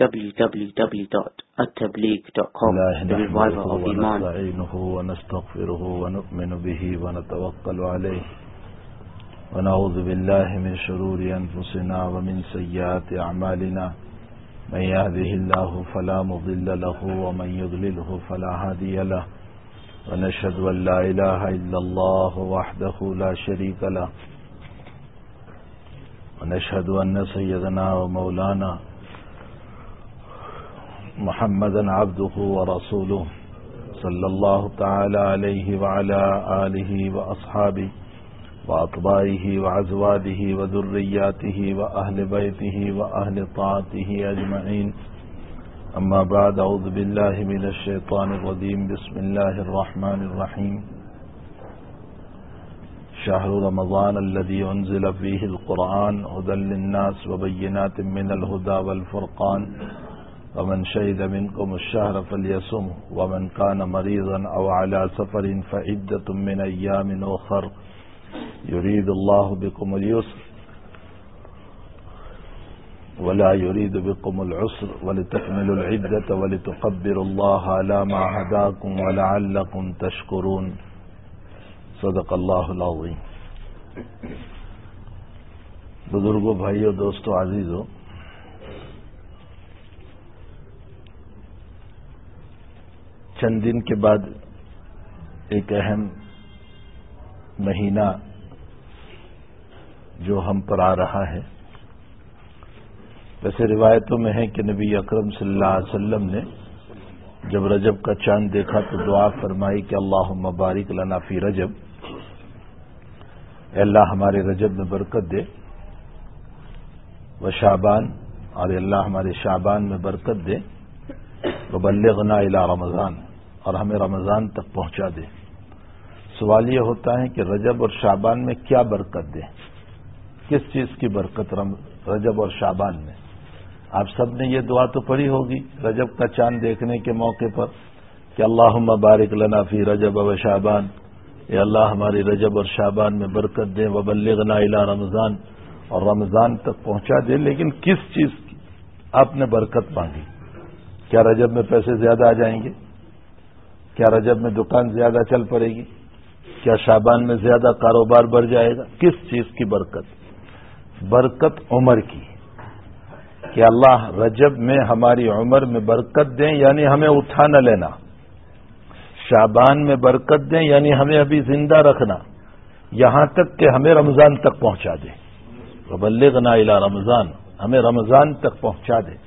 www.attableek.com The Reviver of Iman. ونستعينه ونستغفره ونؤمن به ونتوكل عليه ونعوذ بالله من شرور أنفسنا ومن سيئات أعمالنا من يهده الله فلا مضل له ومن يضلله فلا هادي له ونشهد أن لا إله إلا الله وحده لا شريك له ونشهد أن سيدنا ومولانا محمدا عبده ورسوله صلى الله تعالى عليه وعلى آله وأصحابه وأطبائه وعزواده وذرياته وأهل بيته وأهل طاعته أجمعين أما بعد أعوذ بالله من الشيطان الرجيم بسم الله الرحمن الرحيم شهر رمضان الذي أنزل فيه القرآن هدى للناس وبينات من الهدى والفرقان ومن شهد منكم الشهر فليسمه ومن كان مريضا أو على سفر فعدة من أيام أخر يريد الله بكم اليسر ولا يريد بكم العسر ولتكملوا العدة ولتقبروا الله على ما هداكم ولعلكم تشكرون. صدق اللہ العظیم بزرگوں بھائیوں دوستوں عزیزوں چند دن کے بعد ایک اہم مہینہ جو ہم پر آ رہا ہے۔ ویسے روایتوں میں ہے کہ نبی اکرم صلی اللہ علیہ وسلم نے جب رجب کا چاند دیکھا تو دعا فرمائی کہ اللہ مبارک لنا فی رجب۔ اے اللہ ہمارے رجب میں برکت دے وہ شابان اور اللہ ہمارے شابان میں برکت دے۔ وہ بلغنا رمضان۔ اور ہمیں رمضان تک پہنچا دے۔ سوال یہ ہوتا ہے کہ رجب اور شابان میں کیا برکت دے؟ کس چیز کی برکت رجب اور شابان میں؟ آپ سب نے یہ دعا تو پڑھی ہوگی رجب کا چاند دیکھنے کے موقع پر کہ اللہ مبارک لنا فی رجب و شابان اے اللہ، ہماری رجب اور شابان میں برکت دیں و بلغنا الا رمضان۔ اور رمضان تک پہنچا دے، لیکن کس چیز کی آپ نے برکت مانگی؟ کیا رجب میں پیسے زیادہ آ جائیں گے؟ کیا رجب میں دکان زیادہ چل پڑے گی؟ کیا شابان میں زیادہ کاروبار بڑھ جائے گا؟ کس چیز کی برکت؟ برکت عمر کی۔ کہ اللہ رجب میں ہماری عمر میں برکت دیں یعنی ہمیں اٹھا نہ لینا۔ شابان میں برکت دیں یعنی ہمیں ابھی زندہ رکھنا۔ یہاں تک کہ ہمیں رمضان تک پہنچا دیں۔ بلغنا الا رمضان، ہمیں رمضان تک پہنچا دے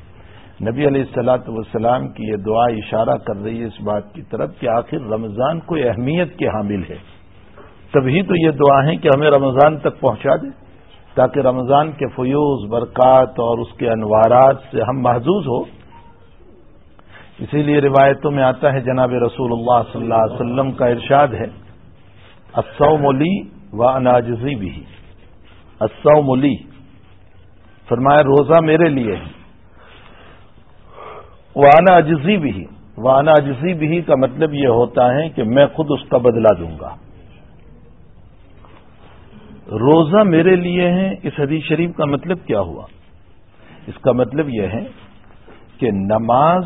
نبی علیہ السلاۃ والسلام کی یہ دعا اشارہ کر رہی ہے اس بات کی طرف کہ آخر رمضان کوئی اہمیت کے حامل ہے۔ تبھی تو یہ دعا ہے کہ ہمیں رمضان تک پہنچا دے تاکہ رمضان کے فیوز، برکات اور اس کے انوارات سے ہم محظوظ ہو۔ اسی لیے روایتوں میں آتا ہے جناب رسول اللہ صلی اللہ علیہ وسلم کا ارشاد ہے اسو و اناجزی بھی اسو ملی فرمایا، روزہ میرے لیے ہے۔ وانا اجزی بھی وانا اجزی بھی کا مطلب یہ ہوتا ہے کہ میں خود اس کا بدلہ دوں گا۔ روزہ میرے لیے ہے، اس حدیث شریف کا مطلب کیا ہوا؟ اس کا مطلب یہ ہے کہ نماز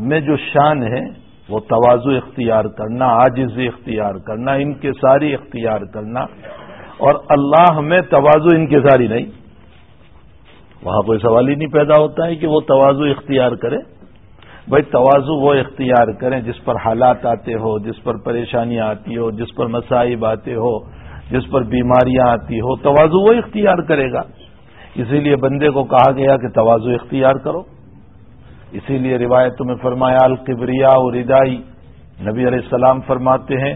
میں جو شان ہے، وہ توازو اختیار کرنا آجزی اختیار کرنا ان کے ساری اختیار کرنا، اور اللہ میں توازو ان کے ساری نہیں۔ وہاں کوئی سوال ہی نہیں پیدا ہوتا ہے کہ وہ توازو اختیار کرے۔ بھائی توازو وہ اختیار کریں جس پر حالات آتے ہو جس پر پریشانیاں آتی ہو جس پر مسائب آتے ہو جس پر بیماریاں آتی ہو توازو وہ اختیار کرے گا۔ اسی لیے بندے کو کہا گیا کہ توازو اختیار کرو۔ اسی لیے روایتوں میں فرمایا القبریا اور ادائی نبی علیہ السلام فرماتے ہیں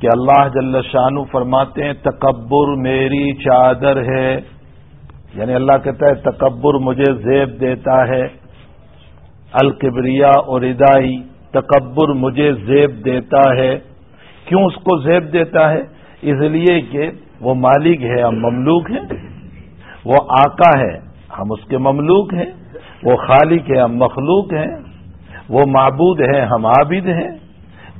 کہ اللہ جل شانو فرماتے ہیں، تکبر میری چادر ہے۔ یعنی اللہ کہتا ہے تکبر مجھے زیب دیتا ہے القبریا اور ادائی تکبر مجھے زیب دیتا ہے۔ کیوں اس کو زیب دیتا ہے؟ اس لیے کہ وہ مالک ہے، ہم مملوک ہیں۔ وہ آقا ہے، ہم اس کے مملوک ہیں۔ وہ خالق ہے، ہم مخلوق ہیں۔ وہ معبود ہیں ہم عابد ہیں۔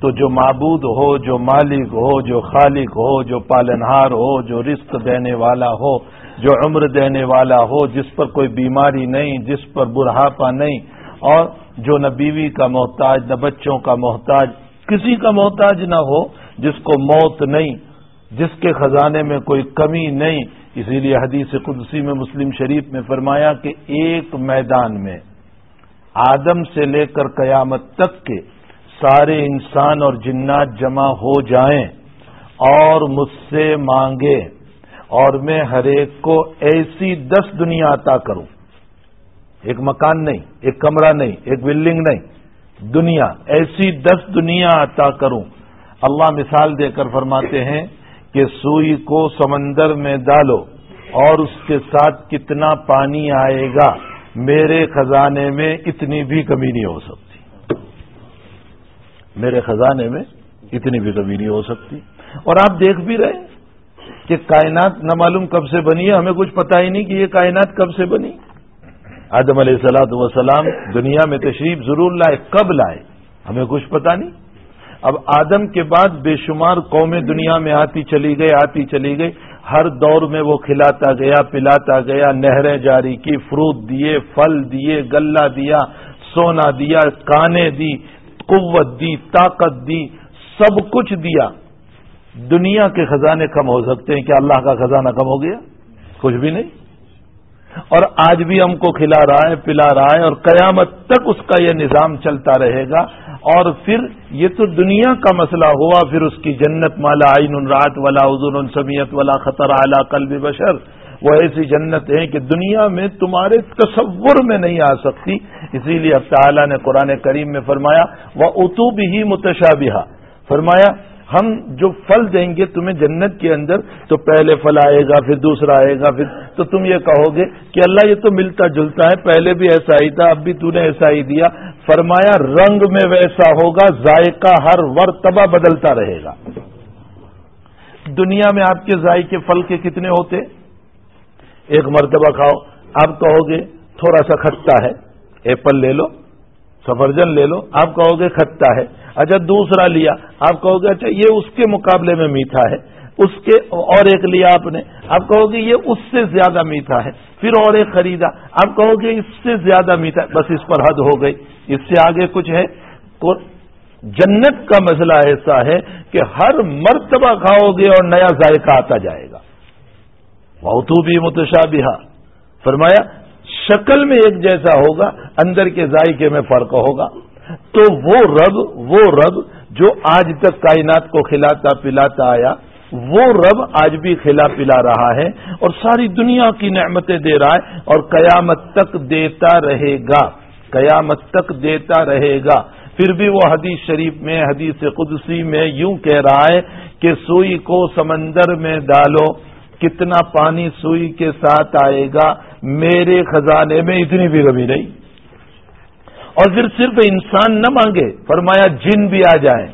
تو جو معبود ہو، جو مالک ہو، جو خالق ہو، جو پالنہار ہو، جو رزق دینے والا ہو جو عمر دینے والا ہو، جس پر کوئی بیماری نہیں، جس پر برہاپا نہیں، اور جو نہ بیوی کا محتاج، نہ بچوں کا محتاج، کسی کا محتاج نہ ہو، جس کو موت نہیں، جس کے خزانے میں کوئی کمی نہیں۔ اسی لیے حدیث قدسی میں مسلم شریف میں فرمایا کہ ایک میدان میں آدم سے لے کر قیامت تک کے سارے انسان اور جنات جمع ہو جائیں اور مجھ سے مانگے۔ اور میں ہر ایک کو ایسی دس دنیا عطا کروں۔ ایک مکان نہیں، ایک کمرہ نہیں، ایک بلڈنگ نہیں، دنیا، ایسی دس دنیا عطا کروں۔ اللہ مثال دے کر فرماتے ہیں کہ سوئی کو سمندر میں ڈالو اور اس کے ساتھ کتنا پانی آئے گا، میرے خزانے میں اتنی بھی کمی نہیں ہو سکتی۔ میرے خزانے میں اتنی بھی کمی نہیں ہو سکتی۔ اور آپ دیکھ بھی رہے کہ کائنات نہ معلوم کب سے بنی ہے، ہمیں کچھ پتا ہی نہیں کہ یہ کائنات کب سے بنی۔ آدم علیہ السلاۃ وسلام دنیا میں تشریف ضرور لائے، کب لائے؟ ہمیں کچھ پتا نہیں۔ اب آدم کے بعد بے شمار قومیں دنیا میں آتی چلی گئی، آتی چلی گئی۔ ہر دور میں وہ کھلاتا گیا، پلاتا گیا، نہریں جاری کی، فروٹ دیے، پھل دیے، گلہ دیا، سونا دیا، کانے دی، قوت دی، طاقت دی، سب کچھ دیا۔ دنیا کے خزانے کم ہو سکتے ہیں کیا اللہ کا خزانہ کم ہو گیا؟ کچھ بھی نہیں۔ اور آج بھی ہم کو کھلا رہا ہے، پلا رہا ہے اور قیامت تک اس کا یہ نظام چلتا رہے گا۔ اور پھر یہ تو دنیا کا مسئلہ ہوا، پھر اس کی جنت مالا آئین رات والا حضور سمیت والا خطر اعلی قلب بشر۔ وہ ایسی جنت ہے کہ دنیا میں تمہارے تصور میں نہیں آ سکتی۔ اسی لیے اب تعالیٰ نے قرآن کریم میں فرمایا وہ اتوب ہی متشابہ فرمایا ہم جو پھل دیں گے تمہیں جنت کے اندر، تو پہلے پھل آئے گا، پھر دوسرا آئے گا، پھر تو تم یہ کہو گے کہ اللہ یہ تو ملتا جلتا ہے، پہلے بھی ایسا ہی تھا، اب بھی تو نے ایسا ہی دیا۔ فرمایا، رنگ میں ویسا ہوگا، ذائقہ ہر ورتبہ بدلتا رہے گا۔ دنیا میں آپ کے ذائقے پھل کے کتنے ہوتے؟ ایک مرتبہ کھاؤ، آپ کہو گے، تھوڑا سا کھٹا ہے۔ ایپل لے لو، سفرجن لے لو، آپ کہو گے کھٹا ہے۔ اچھا دوسرا لیا۔ آپ کہو گے اچھا یہ اس کے مقابلے میں میٹھا ہے، اس کے اور ایک لیا آپ نے۔ آپ کہو گے، یہ اس سے زیادہ میٹھا ہے۔ پھر اور ایک خریدا۔ آپ کہو گے، اس سے زیادہ میٹھا بس اس پر حد ہو گئی۔ اس سے آگے کچھ ہے۔ جنت کا مسئلہ ایسا ہے کہ ہر مرتبہ کھاؤ گے اور نیا ذائقہ آتا جائے گا۔ بہت بھی متشابہ فرمایا، شکل میں ایک جیسا ہوگا، اندر کے ذائقے میں فرق ہوگا۔ تو وہ رب وہ رب جو آج تک کائنات کو کھلاتا پلاتا آیا، وہ رب آج بھی کھلا پلا رہا ہے اور ساری دنیا کی نعمتیں دے رہا ہے اور قیامت تک دیتا رہے گا۔ قیامت تک دیتا رہے گا۔ پھر بھی وہ حدیث شریف میں، حدیث قدسی میں یوں کہہ رہا ہے کہ سوئی کو سمندر میں ڈالو، کتنا پانی سوئی کے ساتھ آئے گا، میرے خزانے میں اتنی بھی کمی نہیں۔ اور پھر صرف انسان نہ مانگے، فرمایا جن بھی آ جائیں۔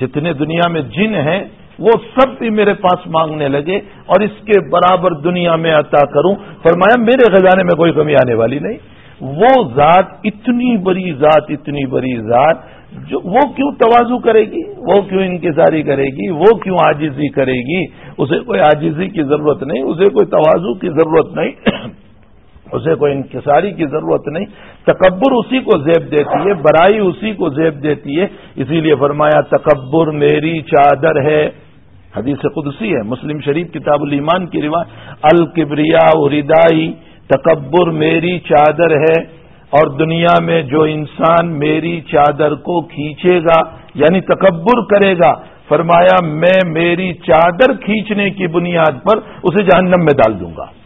جتنے دنیا میں جن ہیں، وہ سب بھی میرے پاس مانگنے لگے اور اس کے برابر دنیا میں عطا کروں۔ فرمایا میرے خزانے میں کوئی کمی آنے والی نہیں۔ وہ ذات اتنی بڑی ذات، اتنی بڑی ذات، جو وہ کیوں توازو کرے گی؟ وہ کیوں انکساری کرے گی؟ وہ کیوں آجزی کرے گی؟ اسے کوئی آجزی کی ضرورت نہیں، اسے کوئی توازو کی ضرورت نہیں۔ اسے کوئی انکساری کی ضرورت نہیں۔ تکبر اسی کو زیب دیتی ہے، برائی اسی کو زیب دیتی ہے۔ اسی لیے فرمایا، تکبر میری چادر ہے۔ حدیث قدسی ہے، مسلم شریف کتاب الایمان کی روایت۔ الکبریا اردائی تکبر میری چادر ہے۔ اور دنیا میں جو انسان میری چادر کو کھینچے گا یعنی تکبر کرے گا، فرمایا، میں میری چادر کھینچنے کی بنیاد پر اسے جہنم میں ڈال دوں گا۔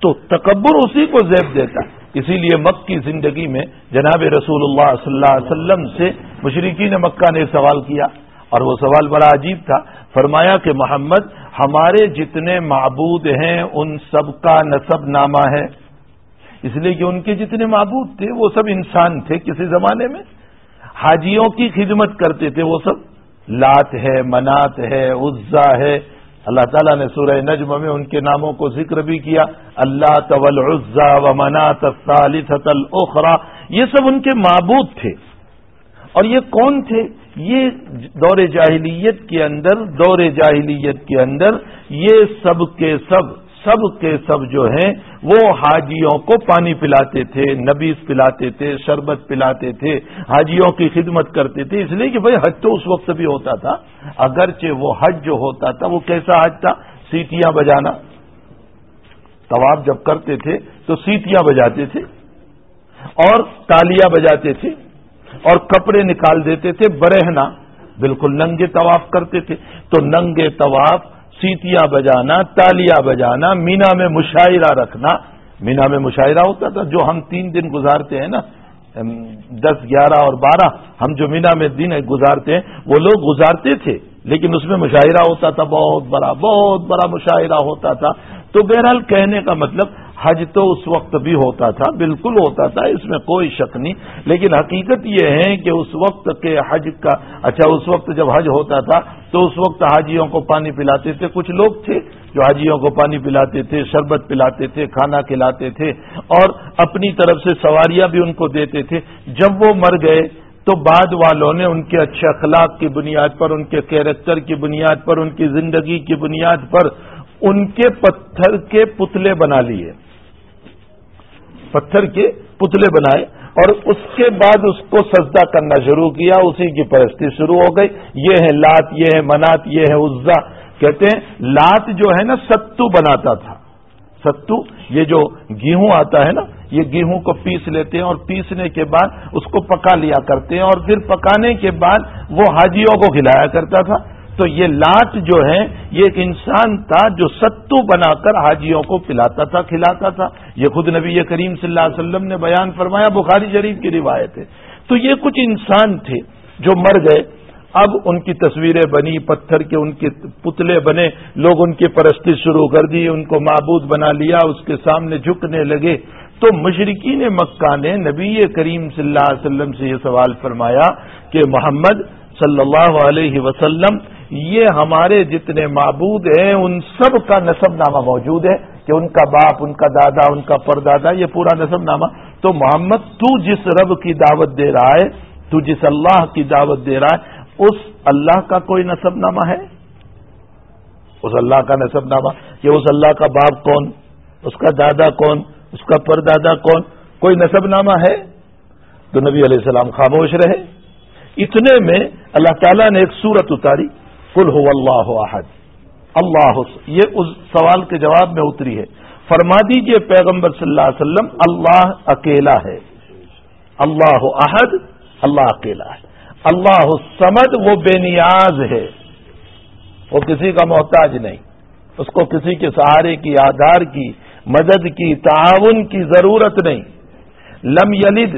تو تکبر اسی کو زیب دیتا ہے۔ اسی لیے مک کی زندگی میں جناب رسول اللہ صلی اللہ علیہ وسلم سے مشرقین مکہ نے سوال کیا اور وہ سوال بڑا عجیب تھا۔ فرمایا کہ محمد، ہمارے جتنے معبود ہیں، ان سب کا نصب نامہ ہے۔ اس لیے کہ ان کے جتنے معبود تھے، وہ سب انسان تھے۔ کسی زمانے میں حاجیوں کی خدمت کرتے تھے وہ سب۔ لات ہے، منات ہے، عزا ہے اللہ تعالیٰ نے سورہ نجم میں ان کے ناموں کو ذکر بھی کیا۔ اللہ طول عزا و منات اخرا یہ سب ان کے معبود تھے۔ اور یہ کون تھے؟ یہ دور جاہلیت کے اندر، دور جاہلیت کے اندر یہ سب کے سب۔ سب کے سب جو ہیں، وہ حاجیوں کو پانی پلاتے تھے نبیز پلاتے تھے، شربت پلاتے تھے، حاجیوں کی خدمت کرتے تھے۔ اس لیے کہ بھائی، حج تو اس وقت بھی ہوتا تھا۔ اگرچہ وہ حج جو ہوتا تھا، وہ کیسا حج تھا؟ سیٹیاں بجانا۔ طواب جب کرتے تھے، تو سیٹیاں بجاتے تھے اور تالیاں بجاتے تھے اور کپڑے نکال دیتے تھے برہنا بالکل ننگے طواف کرتے تھے۔ تو ننگے طواف سیتیاں بجانا، تالیاں بجانا، مینا میں مشاعرہ رکھنا۔ مینا میں مشاعرہ ہوتا تھا جو ہم تین دن گزارتے ہیں نا دس، گیارہ اور بارہ، ہم جو مینا میں دن گزارتے ہیں، وہ لوگ گزارتے تھے، لیکن اس میں مشاعرہ ہوتا تھا، بہت بڑا بہت بڑا مشاعرہ ہوتا تھا۔ تو بہرحال کہنے کا مطلب حج تو اس وقت بھی ہوتا تھا، بالکل ہوتا تھا، اس میں کوئی شک نہیں۔ لیکن حقیقت یہ ہے کہ اس وقت کے حج کا اچھا اس وقت جب حج ہوتا تھا تو اس وقت حاجیوں کو پانی پلاتے تھے۔ کچھ لوگ تھے جو حاجیوں کو پانی پلاتے تھے، شربت پلاتے تھے، کھانا کھلاتے تھے اور اپنی طرف سے سواریاں بھی ان کو دیتے تھے۔ جب وہ مر گئے تو بعد والوں نے ان کے اچھے اخلاق کی بنیاد پر، ان کے کیریکٹر کی بنیاد پر، ان کی زندگی کی بنیاد پر ان کے پتھر کے پتلے بنا لیے۔ پتھر کے پتلے بنائے اور اس کے بعد اس کو سجدہ کرنا شروع کیا، اسی کی پرستی شروع ہو گئی۔ یہ ہے لات، یہ ہے منات، یہ ہے عزا۔ کہتے ہیں، لات جو ہے نا، ستو بناتا تھا۔ ستو، یہ جو گیہوں آتا ہے نا، یہ گیہوں کو پیس لیتے ہیں اور پیسنے کے بعد اس کو پکا لیا کرتے ہیں اور پھر پکانے کے بعد وہ حاجیوں کو کھلایا کرتا تھا۔ تو یہ لاٹ جو ہے، یہ ایک انسان تھا جو ستو بنا کر حاجیوں کو پلاتا تھا، کھلاتا تھا۔ یہ خود نبی کریم صلی اللہ علیہ وسلم نے بیان فرمایا، بخاری شریف کی روایت ہے۔ تو یہ کچھ انسان تھے جو مر گئے۔ اب ان کی تصویریں بنی، پتھر کے ان کے پتلے بنے۔ لوگ ان کی پرستی شروع کر دی، ان کو معبود بنا لیا، اس کے سامنے جھکنے لگے۔ تو مشرقین مکہ نے نبی کریم صلی اللہ علیہ وسلم سے یہ سوال فرمایا کہ محمد صلی اللہ علیہ وسلم یہ ہمارے جتنے معبود ہیں، ان سب کا نصب نامہ موجود ہے کہ ان کا باپ، ان کا دادا، ان کا پردادا، یہ پورا نصب نامہ تو محمد، تو جس رب کی دعوت دے رہا ہے، تو جس اللہ کی دعوت دے رہا ہے، اس اللہ کا کوئی نصب نامہ ہے؟ اس اللہ کا نصب نامہ کہ اس اللہ کا باپ کون؟ اس کا دادا کون؟ اس کا پردادا کون؟ کوئی نصب نامہ ہے؟ تو نبی علیہ السلام خاموش رہے۔ اتنے میں اللہ تعالیٰ نے ایک صورت اتاری۔ کل ہو اللہ احد۔ اللہ یہ اس سوال کے جواب میں اتری ہے۔ فرما دیجیے پیغمبر صلی اللہ علیہ وسلم، اللہ اکیلا ہے۔ اللہ احد، اللہ اکیلا ہے۔ اللہ سمد وہ بے نیاز ہے۔ وہ کسی کا محتاج نہیں۔ اس کو کسی کے سہارے کی، آدھار کی، مدد کی، تعاون کی ضرورت نہیں۔ لم یلد،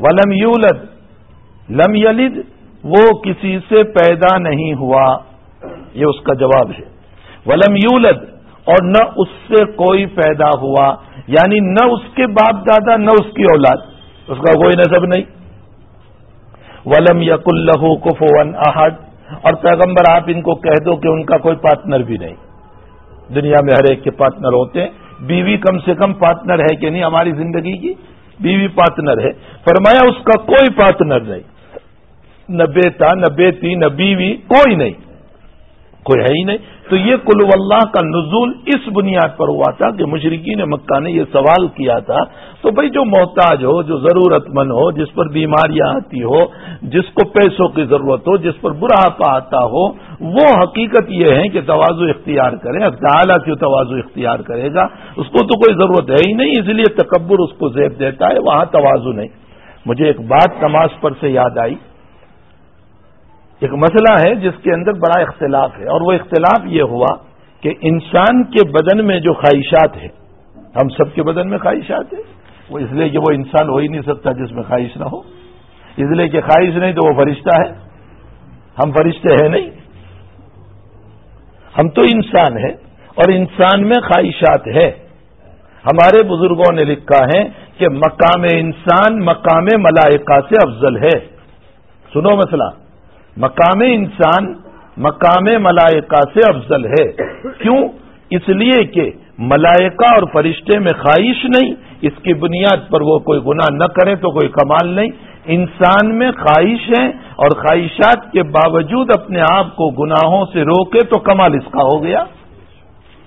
ولم یولد۔ لم یلد وہ کسی سے پیدا نہیں ہوا؟ یہ اس کا جواب ہے۔ ولم یولد اور نہ اس سے کوئی پیدا ہوا یعنی نہ اس کے باپ دادا، نہ اس کی اولاد۔ اس کا کوئی نصب نہیں۔ ولم یق اللہ کف ون احد، اور پیغمبر آپ ان کو کہہ دو کہ ان کا کوئی پارٹنر بھی نہیں۔ دنیا میں ہر ایک کے پارٹنر ہوتے ہیں۔ بیوی کم سے کم پارٹنر ہے کہ نہیں؟ ہماری زندگی کی بیوی پارٹنر ہے۔ فرمایا اس کا کوئی پارٹنر نہیں۔ نہ بیٹا نہ بیٹی نہ بیوی کوئی نہیں۔ کوئی ہے ہی نہیں۔ تو یہ کلو اللہ کا نزول اس بنیاد پر ہوا تھا کہ مشرقین مکہ نے یہ سوال کیا تھا۔ تو بھائی جو محتاج ہو، جو ضرورت مند ہو، جس پر بیماریاں آتی ہو، جس کو پیسوں کی ضرورت ہو، جس پر بڑھاپا آتا ہو، وہ حقیقت یہ ہے کہ توازو اختیار کرے۔ تعالیٰ کی توازو اختیار کرے گا؟ اس کو تو کوئی ضرورت ہے ہی نہیں، اس لیے تکبر اس کو زیب دیتا ہے، وہاں توازو نہیں۔ مجھے ایک بات نماز پر سے یاد آئی۔ ایک مسئلہ ہے جس کے اندر بڑا اختلاف ہے اور وہ اختلاف یہ ہوا کہ انسان کے بدن میں جو خواہشات ہیں، ہم سب کے بدن میں خواہشات ہیں، وہ اس لیے کہ وہ انسان ہو ہی نہیں سکتا جس میں خواہش نہ ہو۔ اس لیے کہ خواہش نہیں تو وہ فرشتہ ہے۔ ہم فرشتے ہیں نہیں۔ ہم تو انسان ہیں اور انسان میں خواہشات ہے ہمارے بزرگوں نے لکھا ہے کہ مقام انسان مقام ملائکہ سے افضل ہے۔ سنو مسئلہ۔ مقام انسان، مقام ملائکہ سے افضل ہے۔ کیوں؟ اس لیے کہ ملائکہ اور فرشتے میں خواہش نہیں، اس کی بنیاد پر وہ کوئی گناہ نہ کرے تو کوئی کمال نہیں۔ انسان میں خواہش ہے اور خواہشات کے باوجود اپنے آپ کو گناہوں سے روکے تو کمال اس کا ہو گیا۔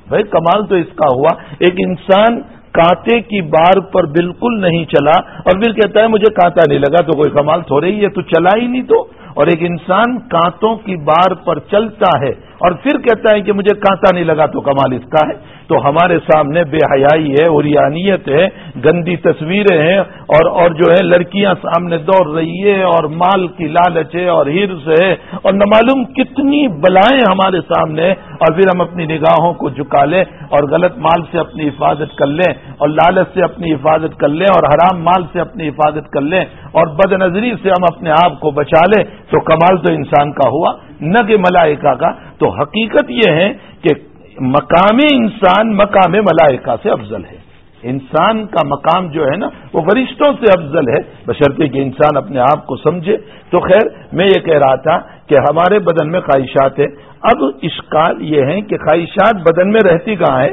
بھائی، کمال تو اس کا ہوا۔ ایک انسان کانٹے کی بار پر بالکل نہیں چلا اور پھر کہتا ہے، مجھے کانٹا نہیں لگا تو کوئی کمال تھوڑے ہی ہے، تو چلا ہی نہیں تو۔ اور ایک انسان کانتوں کی بار پر چلتا ہے اور پھر کہتا ہے کہ مجھے کانٹا نہیں لگا تو کمال اس کا ہے۔ تو ہمارے سامنے بے حیائی ہے، اوریانیت ہے، گندی تصویریں ہیں اور اور جو ہے لڑکیاں سامنے دوڑ رہی ہے اور مال کی لالچ ہے اور ہرس ہے۔ اور نہ معلوم کتنی بلائیں ہمارے سامنے۔ اور پھر ہم اپنی نگاہوں کو جھکا لیں اور غلط مال سے اپنی حفاظت کر لیں اور لالچ سے اپنی حفاظت کر لیں اور حرام مال سے اپنی حفاظت کر لیں۔ اور بد نظری سے ہم اپنے آپ کو بچا لیں۔ تو کمال تو انسان کا ہوا۔ نہ کہ ملائکہ کا، تو حقیقت یہ ہے کہ مقام انسان مقام ملائکہ سے افضل ہے۔ انسان کا مقام جو ہے نا، وہ فرشتوں سے افضل ہے۔ بشرطے کہ انسان اپنے آپ کو سمجھے۔ تو خیر، میں یہ کہہ رہا تھا کہ ہمارے بدن میں خواہشات ہیں۔ اب اشکال یہ ہے کہ خواہشات بدن میں رہتی کہاں ہے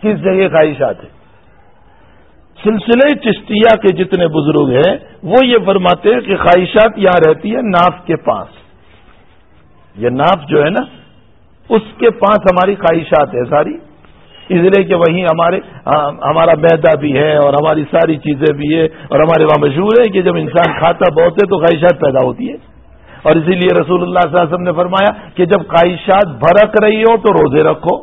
کس جگہ خواہشات ہیں؟ سلسلے چشتیہ کے جتنے بزرگ ہیں، وہ یہ فرماتے ہیں کہ خواہشات یہاں رہتی ہے ناف کے پاس۔ یہ ناف جو ہے نا، اس کے پاس ہماری خواہشات ہے ساری۔ اس لیے کہ وہیں ہمارے ہمارا میدا بھی ہے اور ہماری ساری چیزیں بھی ہے اور ہمارے وہاں مشہور ہے کہ جب انسان کھاتا بہت ہے تو خواہشات پیدا ہوتی ہے اور اسی لیے رسول اللہ صلی اللہ علیہ وسلم نے فرمایا کہ جب خواہشات بھرک رہی ہو تو روزے رکھو۔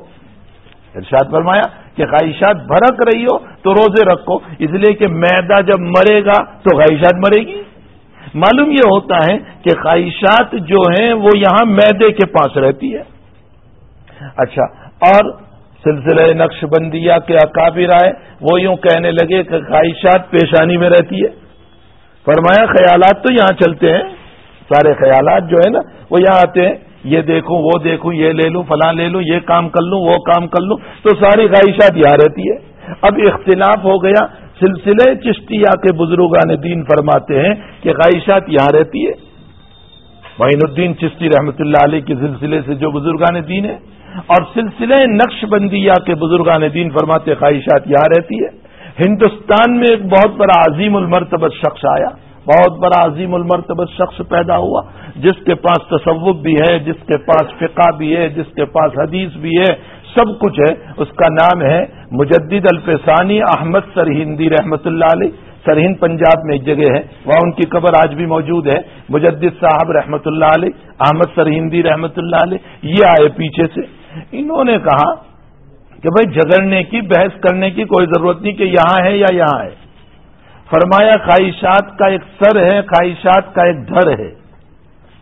ارشاد فرمایا کہ خواہشات بھرک رہی ہو تو روزے رکھو۔ اس لیے کہ میدا جب مرے گا تو خواہشات مرے گی۔ معلوم یہ ہوتا ہے کہ خواہشات جو ہیں وہ یہاں میدے کے پاس رہتی ہے۔ اچھا اور سلسلہ نقش بندیا کے اکابر آئے، وہ یوں کہنے لگے کہ خواہشات پیشانی میں رہتی ہے۔ فرمایا، خیالات تو یہاں چلتے ہیں۔ سارے خیالات جو ہے نا، وہ یہاں آتے ہیں۔ یہ دیکھوں، وہ دیکھوں، یہ لے لوں، فلاں لے لوں، یہ کام کر لوں، وہ کام کر لوں۔ تو ساری خواہشات یہاں رہتی ہے۔ اب اختلاف ہو گیا۔ سلسلے چشتیہ کے بزرگان دین فرماتے ہیں کہ خواہشات یہاں رہتی ہے۔ معین الدین چشتی رحمۃ اللہ علیہ کے سلسلے سے جو بزرگان دین ہیں، اور سلسلے نقش بندیہ کے بزرگان دین فرماتے خواہشات یہاں رہتی ہے۔ ہندوستان میں ایک بہت بڑا عظیم المرتبت شخص آیا۔ بہت بڑا عظیم المرتبت شخص پیدا ہوا۔ جس کے پاس تصوف بھی ہے، جس کے پاس فقہ بھی ہے، جس کے پاس حدیث بھی ہے، سب کچھ ہے۔ اس کا نام ہے مجدد الفسانی احمد سرہندی رحمت اللہ علیہ، سرہند پنجاب میں ایک جگہ ہے، وہاں ان کی قبر آج بھی موجود ہے، مجدد صاحب رحمت اللہ علیہ، احمد سرہندی رحمت اللہ علیہ، یہ آئے پیچھے سے۔ انہوں نے کہا کہ بھائی جگڑنے کی، بحث کرنے کی کوئی ضرورت نہیں کہ یہاں ہے یا یہاں ہے۔ فرمایا خواہشات کا ایک سر ہے، خواہشات کا ایک دھر ہے۔